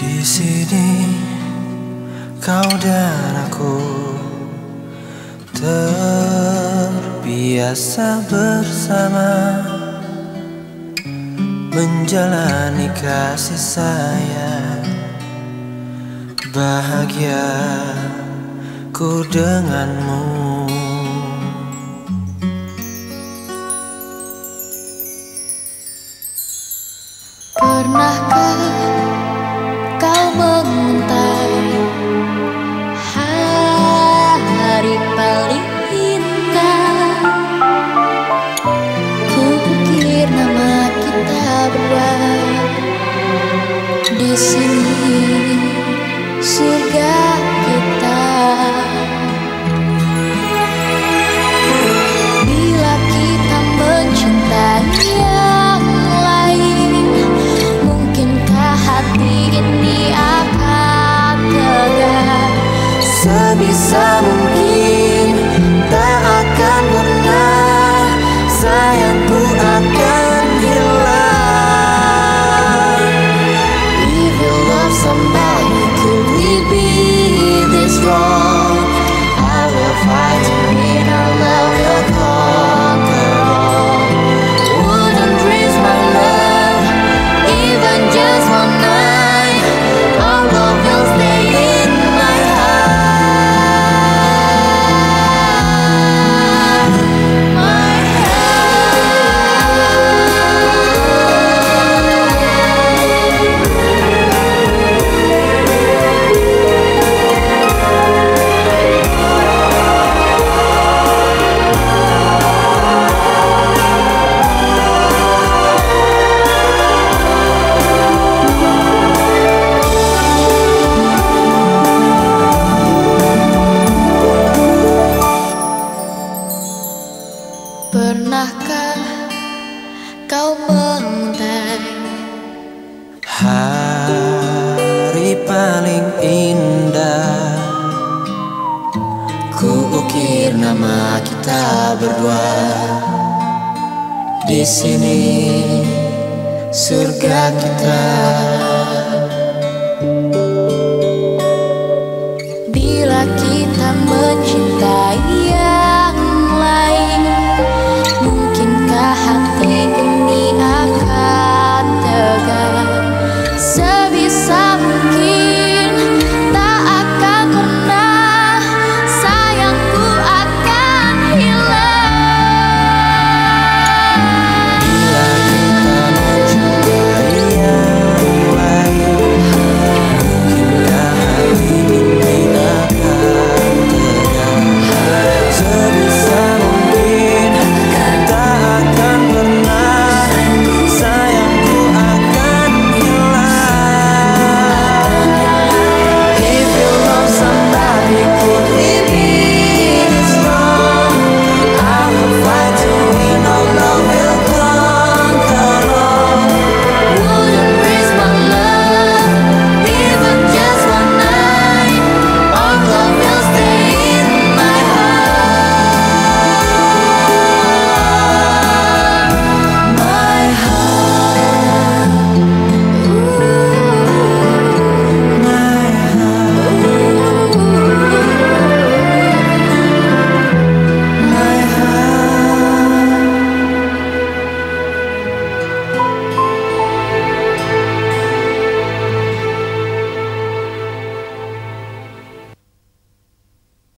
Di sini kau dan aku terbiasa bersama menjalani kasih sayang bahagia ku denganmu. Pernahkah di sini surga Pernahkah kau menguntai Hari paling indah? Ku ukir nama kita berdua. Di sini surga kita. Bila kita mencintai